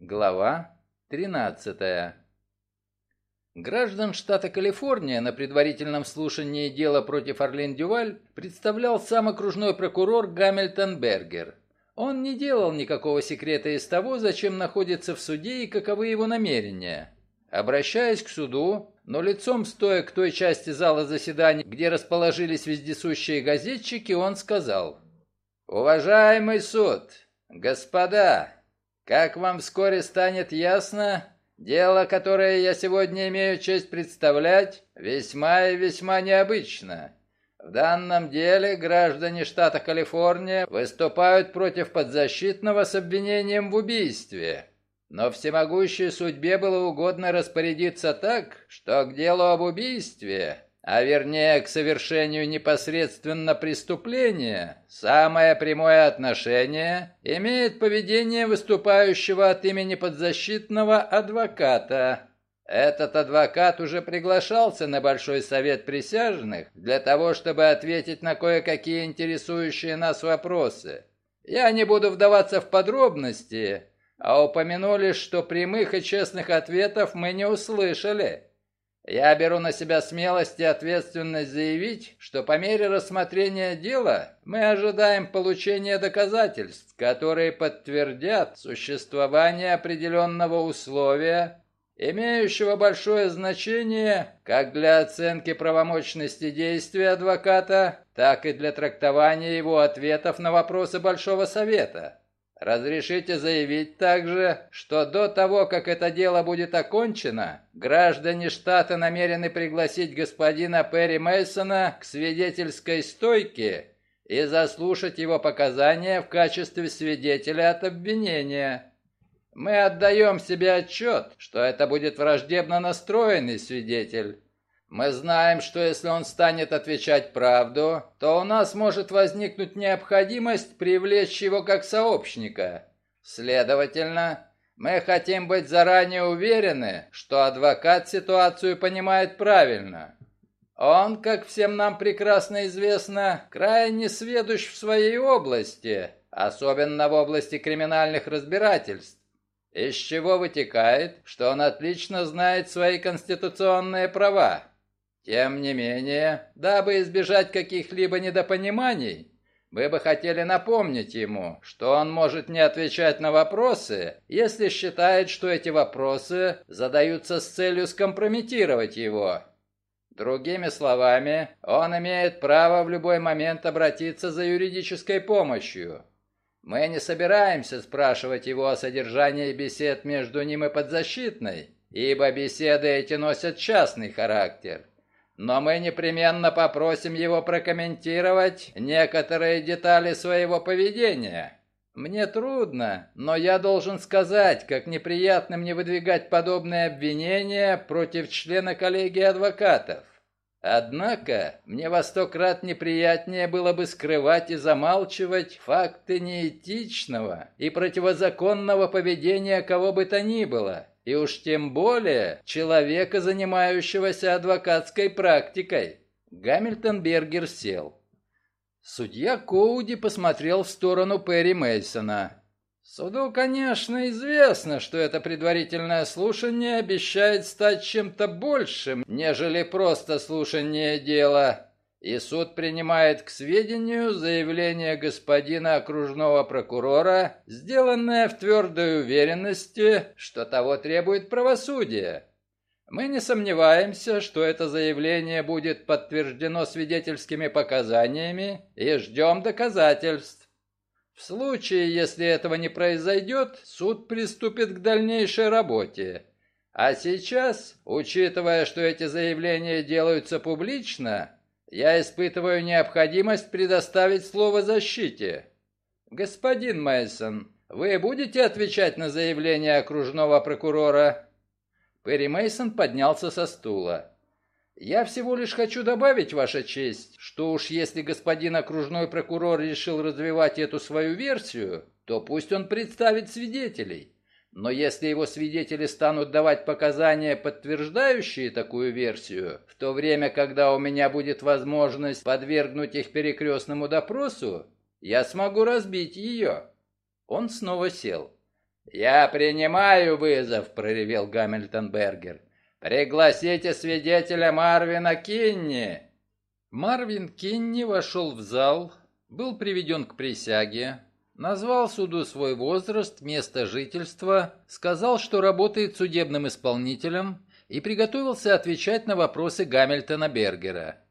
Глава 13. Граждан штата Калифорния на предварительном слушании дела против Орлен Дюваль представлял сам окружной прокурор Гамильтон Бергер. Он не делал никакого секрета из того, зачем находится в суде и каковы его намерения. Обращаясь к суду, но лицом стоя к той части зала заседаний, где расположились вездесущие газетчики, он сказал «Уважаемый суд, господа, как вам вскоре станет ясно, дело, которое я сегодня имею честь представлять, весьма и весьма необычно. В данном деле граждане штата Калифорния выступают против подзащитного с обвинением в убийстве. Но всемогущей судьбе было угодно распорядиться так, что к делу об убийстве, а вернее к совершению непосредственно преступления, самое прямое отношение имеет поведение выступающего от имени подзащитного адвоката. Этот адвокат уже приглашался на Большой Совет Присяжных для того, чтобы ответить на кое-какие интересующие нас вопросы. Я не буду вдаваться в подробности, а упомяну лишь, что прямых и честных ответов мы не услышали. Я беру на себя смелость и ответственность заявить, что по мере рассмотрения дела мы ожидаем получения доказательств, которые подтвердят существование определенного условия, имеющего большое значение как для оценки правомочности действия адвоката, так и для трактования его ответов на вопросы Большого Совета. Разрешите заявить также, что до того, как это дело будет окончено, граждане штата намерены пригласить господина Перри Мейсона к свидетельской стойке и заслушать его показания в качестве свидетеля от обвинения. Мы отдаем себе отчет, что это будет враждебно настроенный свидетель. Мы знаем, что если он станет отвечать правду, то у нас может возникнуть необходимость привлечь его как сообщника. Следовательно, мы хотим быть заранее уверены, что адвокат ситуацию понимает правильно. Он, как всем нам прекрасно известно, крайне сведущ в своей области, особенно в области криминальных разбирательств из чего вытекает, что он отлично знает свои конституционные права. Тем не менее, дабы избежать каких-либо недопониманий, мы бы хотели напомнить ему, что он может не отвечать на вопросы, если считает, что эти вопросы задаются с целью скомпрометировать его. Другими словами, он имеет право в любой момент обратиться за юридической помощью. Мы не собираемся спрашивать его о содержании бесед между ним и подзащитной, ибо беседы эти носят частный характер но мы непременно попросим его прокомментировать некоторые детали своего поведения. Мне трудно, но я должен сказать, как неприятно мне выдвигать подобные обвинения против члена коллегии адвокатов. Однако, мне во сто крат неприятнее было бы скрывать и замалчивать факты неэтичного и противозаконного поведения кого бы то ни было, и уж тем более человека, занимающегося адвокатской практикой. Гамильтон Бергер сел. Судья Коуди посмотрел в сторону Перри Мейсона. Суду, конечно, известно, что это предварительное слушание обещает стать чем-то большим, нежели просто слушание дела и суд принимает к сведению заявление господина окружного прокурора, сделанное в твердой уверенности, что того требует правосудие. Мы не сомневаемся, что это заявление будет подтверждено свидетельскими показаниями и ждем доказательств. В случае, если этого не произойдет, суд приступит к дальнейшей работе. А сейчас, учитывая, что эти заявления делаются публично, я испытываю необходимость предоставить слово защите. Господин Мейсон, вы будете отвечать на заявление окружного прокурора? Перри Мейсон поднялся со стула. Я всего лишь хочу добавить, Ваша честь, что уж если господин окружной прокурор решил развивать эту свою версию, то пусть он представит свидетелей. Но если его свидетели станут давать показания, подтверждающие такую версию, в то время, когда у меня будет возможность подвергнуть их перекрестному допросу, я смогу разбить ее. Он снова сел. «Я принимаю вызов», — проревел Гамильтон Бергер. «Пригласите свидетеля Марвина Кинни!» Марвин Кинни вошел в зал, был приведен к присяге, назвал суду свой возраст, место жительства, сказал, что работает судебным исполнителем и приготовился отвечать на вопросы Гамильтона Бергера.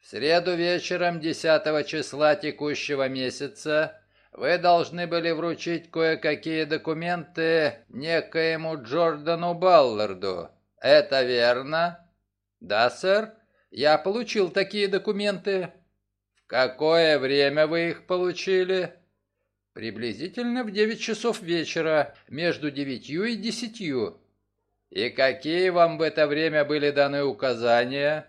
В среду вечером 10 числа текущего месяца вы должны были вручить кое-какие документы некоему Джордану Балларду. Это верно? Да, сэр. Я получил такие документы. В какое время вы их получили? Приблизительно в девять часов вечера, между девятью и десятью. И какие вам в это время были даны указания?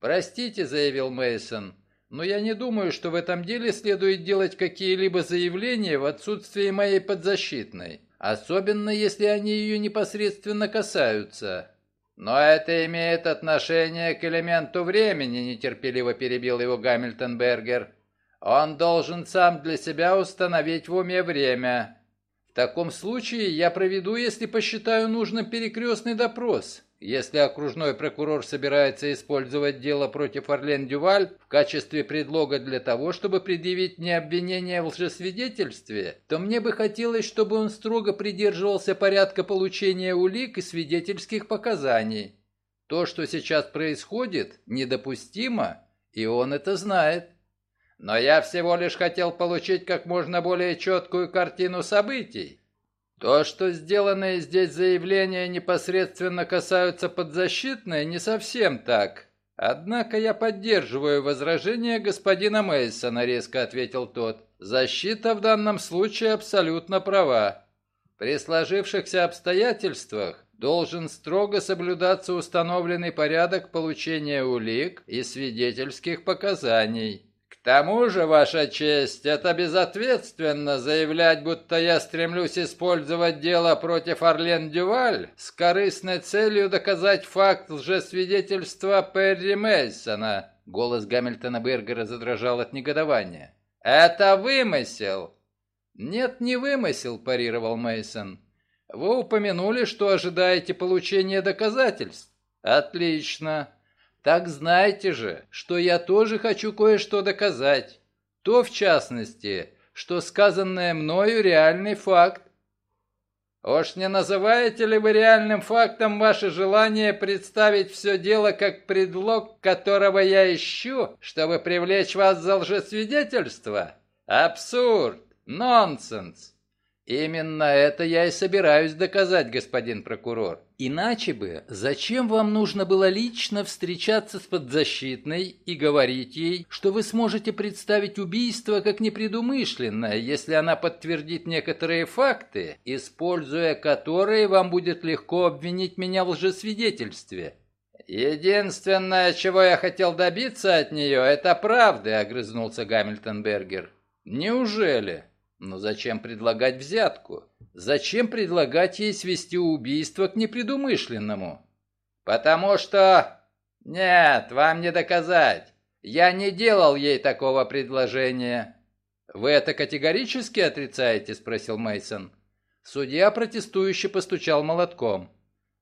Простите, заявил Мейсон но я не думаю, что в этом деле следует делать какие-либо заявления в отсутствие моей подзащитной, особенно если они ее непосредственно касаются. Но это имеет отношение к элементу времени, нетерпеливо перебил его Гамильтон Бергер. Он должен сам для себя установить в уме время. В таком случае я проведу, если посчитаю нужным, перекрестный допрос. Если окружной прокурор собирается использовать дело против Орлен Дюваль в качестве предлога для того, чтобы предъявить мне обвинение в лжесвидетельстве, то мне бы хотелось, чтобы он строго придерживался порядка получения улик и свидетельских показаний. То, что сейчас происходит, недопустимо, и он это знает. Но я всего лишь хотел получить как можно более четкую картину событий. То, что сделанные здесь заявления непосредственно касаются подзащитной, не совсем так. Однако я поддерживаю возражение господина Мейсона, резко ответил тот. Защита в данном случае абсолютно права. При сложившихся обстоятельствах должен строго соблюдаться установленный порядок получения улик и свидетельских показаний тому же, Ваша честь, это безответственно заявлять, будто я стремлюсь использовать дело против Орлен Дюваль с корыстной целью доказать факт лжесвидетельства Перри Мейсона. Голос Гамильтона Бергера задрожал от негодования. «Это вымысел!» «Нет, не вымысел», – парировал Мейсон. «Вы упомянули, что ожидаете получения доказательств». «Отлично. Так знайте же, что я тоже хочу кое-что доказать. То, в частности, что сказанное мною реальный факт. Уж не называете ли вы реальным фактом ваше желание представить все дело как предлог, которого я ищу, чтобы привлечь вас за лжесвидетельство? Абсурд! Нонсенс! Именно это я и собираюсь доказать, господин прокурор. Иначе бы, зачем вам нужно было лично встречаться с подзащитной и говорить ей, что вы сможете представить убийство как непредумышленное, если она подтвердит некоторые факты, используя которые вам будет легко обвинить меня в лжесвидетельстве? «Единственное, чего я хотел добиться от нее, это правды», — огрызнулся Гамильтон Бергер. «Неужели?» Но зачем предлагать взятку? Зачем предлагать ей свести убийство к непредумышленному? Потому что... Нет, вам не доказать. Я не делал ей такого предложения. Вы это категорически отрицаете? Спросил Мейсон. Судья протестующе постучал молотком.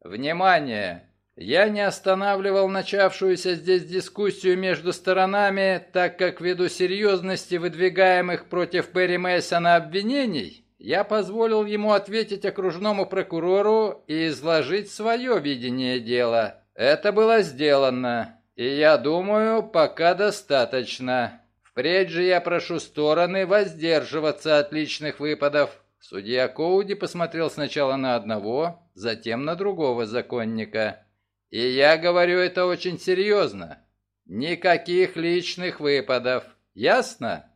Внимание! Я не останавливал начавшуюся здесь дискуссию между сторонами, так как ввиду серьезности выдвигаемых против Перри Мейсона обвинений, я позволил ему ответить окружному прокурору и изложить свое видение дела. Это было сделано, и я думаю, пока достаточно. Впредь же я прошу стороны воздерживаться от личных выпадов. Судья Коуди посмотрел сначала на одного, затем на другого законника. И я говорю это очень серьезно. Никаких личных выпадов. Ясно?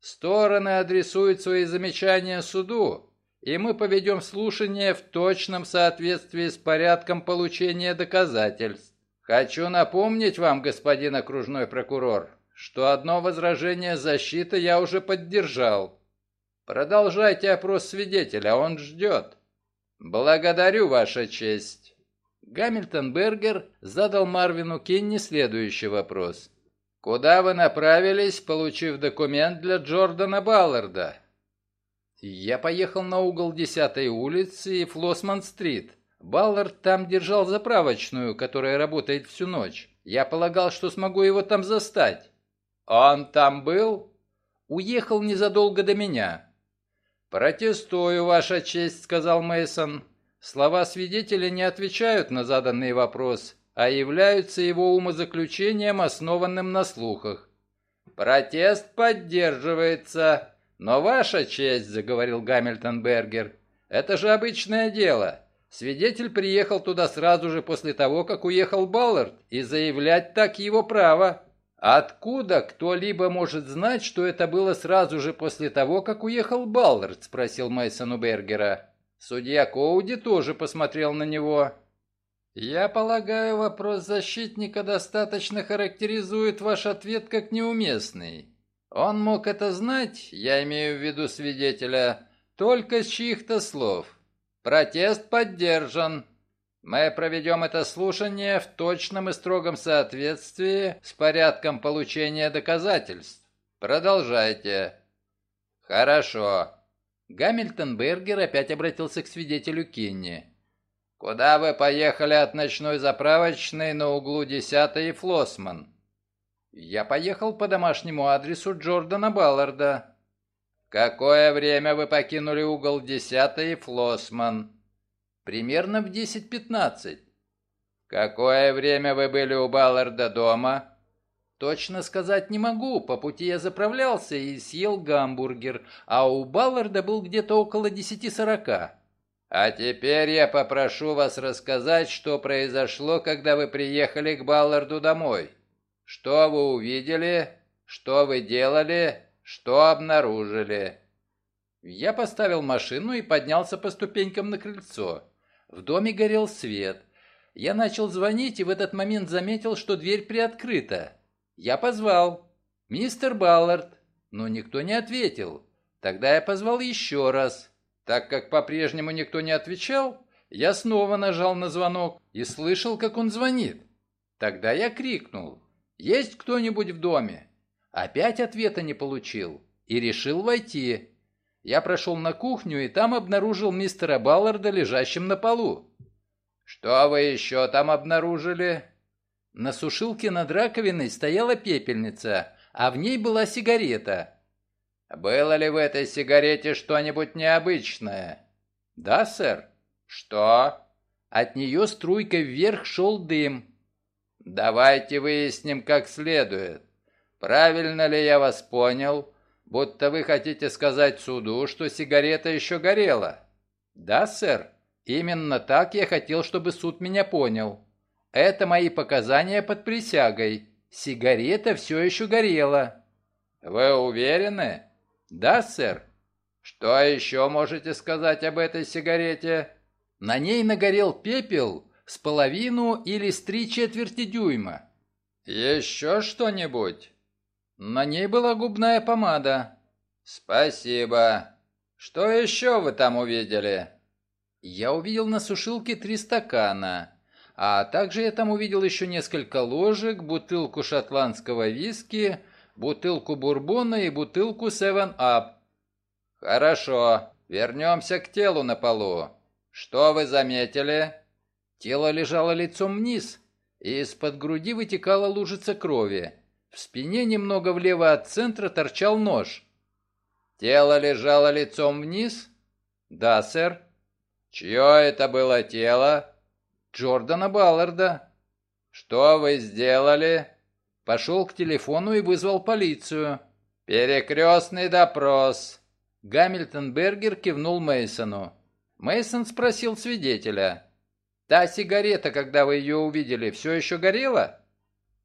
Стороны адресуют свои замечания суду, и мы поведем слушание в точном соответствии с порядком получения доказательств. Хочу напомнить вам, господин окружной прокурор, что одно возражение защиты я уже поддержал. Продолжайте опрос свидетеля, он ждет. Благодарю, Ваша честь. Гамильтон Бергер задал Марвину Кенни следующий вопрос. «Куда вы направились, получив документ для Джордана Балларда?» Я поехал на угол 10-й улицы и Флосман-стрит. Баллард там держал заправочную, которая работает всю ночь. Я полагал, что смогу его там застать. Он там был? Уехал незадолго до меня. «Протестую, Ваша честь», — сказал Мейсон. Слова свидетеля не отвечают на заданный вопрос, а являются его умозаключением, основанным на слухах. «Протест поддерживается. Но, Ваша честь», — заговорил Гамильтон Бергер, — «это же обычное дело. Свидетель приехал туда сразу же после того, как уехал Баллард, и заявлять так его право. Откуда кто-либо может знать, что это было сразу же после того, как уехал Баллард?» — спросил Мейсон у Бергера. Судья Коуди тоже посмотрел на него. «Я полагаю, вопрос защитника достаточно характеризует ваш ответ как неуместный. Он мог это знать, я имею в виду свидетеля, только с чьих-то слов. Протест поддержан. Мы проведем это слушание в точном и строгом соответствии с порядком получения доказательств. Продолжайте». «Хорошо. Гамильтон Бергер опять обратился к свидетелю Кенни. «Куда вы поехали от ночной заправочной на углу 10 и Флосман?» «Я поехал по домашнему адресу Джордана Балларда». «Какое время вы покинули угол 10 и Флосман?» «Примерно в 10.15». «Какое время вы были у Балларда дома?» Точно сказать не могу, по пути я заправлялся и съел гамбургер, а у Балларда был где-то около десяти сорока. А теперь я попрошу вас рассказать, что произошло, когда вы приехали к Балларду домой. Что вы увидели, что вы делали, что обнаружили. Я поставил машину и поднялся по ступенькам на крыльцо. В доме горел свет. Я начал звонить и в этот момент заметил, что дверь приоткрыта. Я позвал. «Мистер Баллард». Но никто не ответил. Тогда я позвал еще раз. Так как по-прежнему никто не отвечал, я снова нажал на звонок и слышал, как он звонит. Тогда я крикнул. «Есть кто-нибудь в доме?» Опять ответа не получил и решил войти. Я прошел на кухню и там обнаружил мистера Балларда лежащим на полу. «Что вы еще там обнаружили?» На сушилке над раковиной стояла пепельница, а в ней была сигарета. «Было ли в этой сигарете что-нибудь необычное?» «Да, сэр». «Что?» От нее струйкой вверх шел дым. «Давайте выясним как следует. Правильно ли я вас понял, будто вы хотите сказать суду, что сигарета еще горела?» «Да, сэр. Именно так я хотел, чтобы суд меня понял». Это мои показания под присягой. Сигарета все еще горела. Вы уверены? Да, сэр. Что еще можете сказать об этой сигарете? На ней нагорел пепел с половину или с три четверти дюйма. Еще что-нибудь? На ней была губная помада. Спасибо. Что еще вы там увидели? Я увидел на сушилке три стакана. А также я там увидел еще несколько ложек, бутылку шотландского виски, бутылку бурбона и бутылку Seven Up. Хорошо, вернемся к телу на полу. Что вы заметили? Тело лежало лицом вниз, и из-под груди вытекала лужица крови. В спине немного влево от центра торчал нож. Тело лежало лицом вниз? Да, сэр. Чье это было тело? Джордана Балларда. Что вы сделали? Пошел к телефону и вызвал полицию. Перекрестный допрос. Гамильтон Бергер кивнул Мейсону. Мейсон спросил свидетеля. «Та сигарета, когда вы ее увидели, все еще горела?»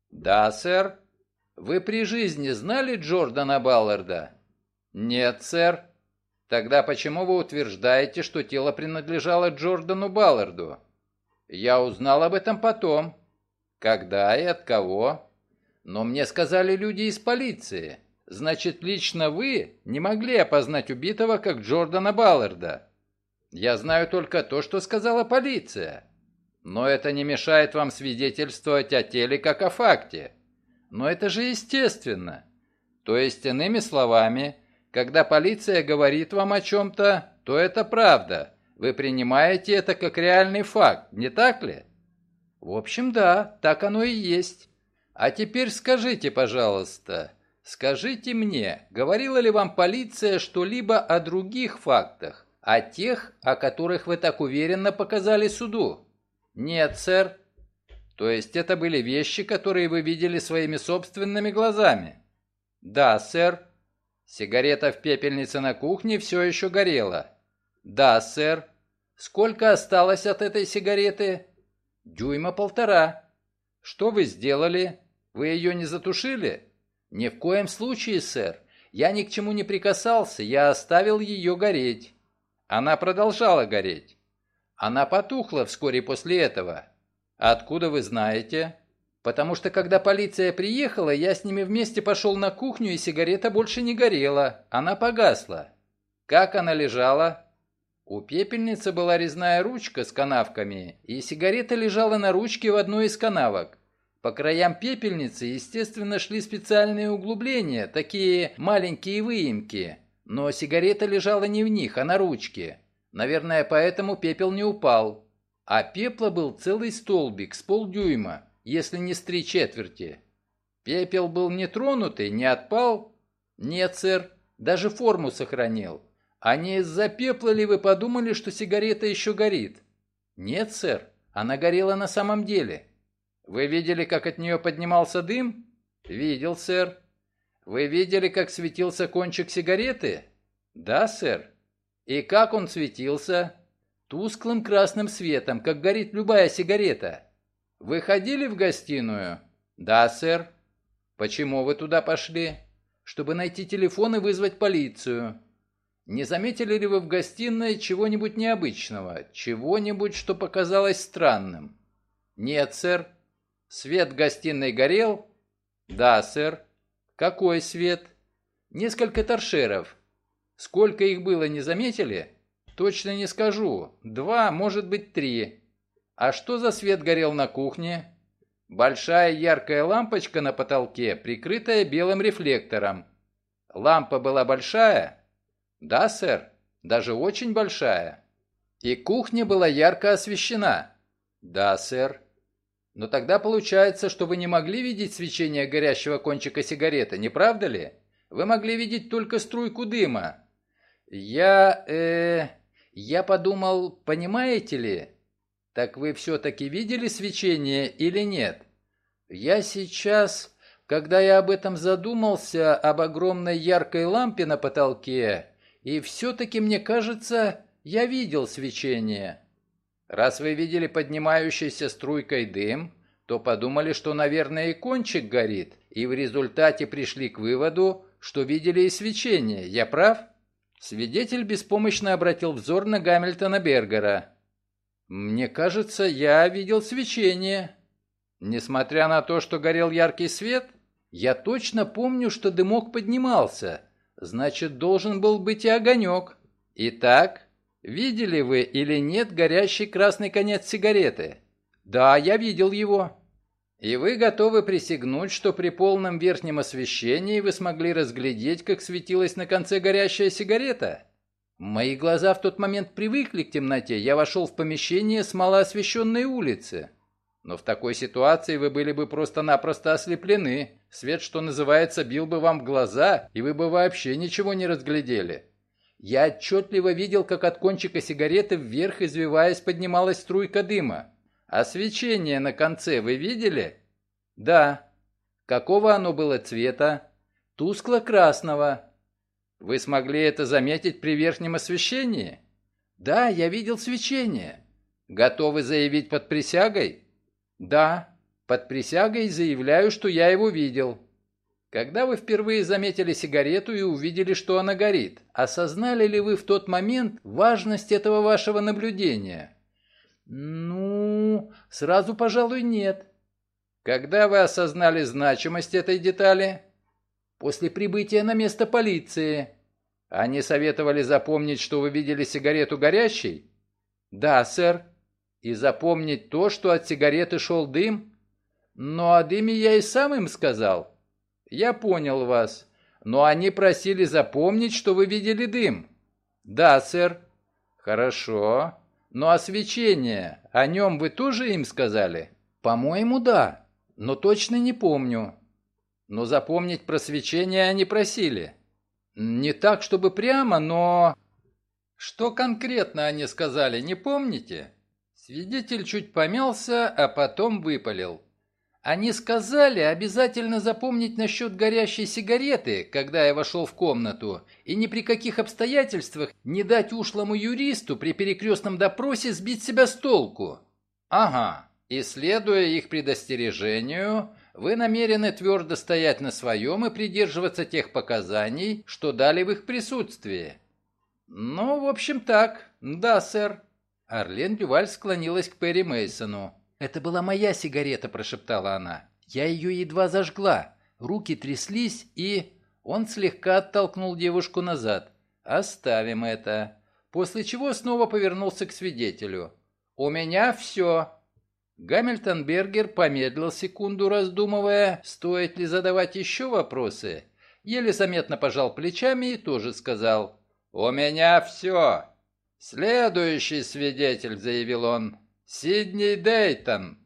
«Да, сэр». «Вы при жизни знали Джордана Балларда?» «Нет, сэр». «Тогда почему вы утверждаете, что тело принадлежало Джордану Балларду?» Я узнал об этом потом. Когда и от кого? Но мне сказали люди из полиции. Значит, лично вы не могли опознать убитого как Джордана Балларда. Я знаю только то, что сказала полиция. Но это не мешает вам свидетельствовать о теле как о факте. Но это же естественно. То есть, иными словами, Когда полиция говорит вам о чем-то, то это правда. Вы принимаете это как реальный факт, не так ли? В общем, да, так оно и есть. А теперь скажите, пожалуйста, скажите мне, говорила ли вам полиция что-либо о других фактах, о тех, о которых вы так уверенно показали суду? Нет, сэр. То есть это были вещи, которые вы видели своими собственными глазами? Да, сэр. Сигарета в пепельнице на кухне все еще горела. Да, сэр. Сколько осталось от этой сигареты? Дюйма полтора. Что вы сделали? Вы ее не затушили? Ни в коем случае, сэр. Я ни к чему не прикасался, я оставил ее гореть. Она продолжала гореть. Она потухла вскоре после этого. Откуда вы знаете? Потому что когда полиция приехала, я с ними вместе пошел на кухню, и сигарета больше не горела. Она погасла. Как она лежала? У пепельницы была резная ручка с канавками, и сигарета лежала на ручке в одной из канавок. По краям пепельницы, естественно, шли специальные углубления, такие маленькие выемки, но сигарета лежала не в них, а на ручке. Наверное, поэтому пепел не упал. А пепла был целый столбик с полдюйма если не с три четверти. Пепел был не тронутый, не отпал? Нет, сэр, даже форму сохранил. А не из-за пепла ли вы подумали, что сигарета еще горит? Нет, сэр, она горела на самом деле. Вы видели, как от нее поднимался дым? Видел, сэр. Вы видели, как светился кончик сигареты? Да, сэр. И как он светился? Тусклым красным светом, как горит любая сигарета. Вы ходили в гостиную? Да, сэр. Почему вы туда пошли? Чтобы найти телефон и вызвать полицию. Не заметили ли вы в гостиной чего-нибудь необычного, чего-нибудь, что показалось странным? Нет, сэр. Свет в гостиной горел? Да, сэр. Какой свет? Несколько торшеров. Сколько их было, не заметили? Точно не скажу. Два, может быть, три. А что за свет горел на кухне? Большая яркая лампочка на потолке, прикрытая белым рефлектором. Лампа была большая? Да, сэр, даже очень большая. И кухня была ярко освещена? Да, сэр. Но тогда получается, что вы не могли видеть свечение горящего кончика сигареты, не правда ли? Вы могли видеть только струйку дыма. Я, э, я подумал, понимаете ли, так вы все-таки видели свечение или нет? Я сейчас, когда я об этом задумался, об огромной яркой лампе на потолке, и все-таки мне кажется, я видел свечение. Раз вы видели поднимающийся струйкой дым, то подумали, что, наверное, и кончик горит, и в результате пришли к выводу, что видели и свечение. Я прав? Свидетель беспомощно обратил взор на Гамильтона Бергера. «Мне кажется, я видел свечение. Несмотря на то, что горел яркий свет, я точно помню, что дымок поднимался. Значит, должен был быть и огонек. Итак, видели вы или нет горящий красный конец сигареты? Да, я видел его. И вы готовы присягнуть, что при полном верхнем освещении вы смогли разглядеть, как светилась на конце горящая сигарета? Мои глаза в тот момент привыкли к темноте. Я вошел в помещение с малоосвещенной улицы. Но в такой ситуации вы были бы просто-напросто ослеплены. Свет, что называется, бил бы вам в глаза, и вы бы вообще ничего не разглядели. Я отчетливо видел, как от кончика сигареты вверх, извиваясь, поднималась струйка дыма. А свечение на конце вы видели? Да. Какого оно было цвета? Тускло-красного. Вы смогли это заметить при верхнем освещении? Да, я видел свечение. Готовы заявить под присягой? Да, под присягой заявляю, что я его видел. Когда вы впервые заметили сигарету и увидели, что она горит, осознали ли вы в тот момент важность этого вашего наблюдения? Ну, сразу, пожалуй, нет. Когда вы осознали значимость этой детали? После прибытия на место полиции. Они советовали запомнить, что вы видели сигарету горящей? Да, сэр. И запомнить то, что от сигареты шел дым? Но о дыме я и сам им сказал. Я понял вас. но они просили запомнить, что вы видели дым. Да, сэр. Хорошо. Ну а свечение, о нем вы тоже им сказали? По-моему, да, но точно не помню. Но запомнить про свечение они просили. Не так, чтобы прямо, но... Что конкретно они сказали, не помните? Свидетель чуть помялся, а потом выпалил. Они сказали обязательно запомнить насчет горящей сигареты, когда я вошел в комнату, и ни при каких обстоятельствах не дать ушлому юристу при перекрестном допросе сбить себя с толку. Ага, и следуя их предостережению, вы намерены твердо стоять на своем и придерживаться тех показаний, что дали в их присутствии. Ну, в общем так, да, сэр. Арлен Дюваль склонилась к Перри Мейсону. «Это была моя сигарета», – прошептала она. «Я ее едва зажгла. Руки тряслись, и...» Он слегка оттолкнул девушку назад. «Оставим это». После чего снова повернулся к свидетелю. «У меня все». Гамильтон Бергер помедлил секунду, раздумывая, стоит ли задавать еще вопросы. Еле заметно пожал плечами и тоже сказал «У меня все». «Следующий свидетель», — заявил он, Сидней Дейтон.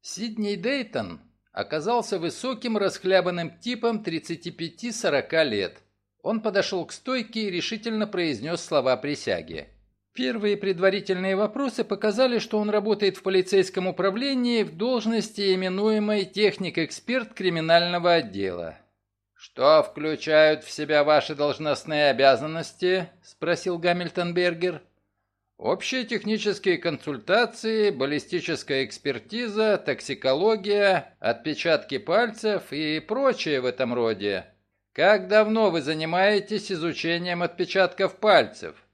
Сидней Дейтон оказался высоким расхлябанным типом 35-40 лет. Он подошел к стойке и решительно произнес слова присяги. Первые предварительные вопросы показали, что он работает в полицейском управлении в должности, именуемой техник-эксперт криминального отдела. «Что включают в себя ваши должностные обязанности?» – спросил Гамильтон Бергер. Общие технические консультации, баллистическая экспертиза, токсикология, отпечатки пальцев и прочее в этом роде. Как давно вы занимаетесь изучением отпечатков пальцев?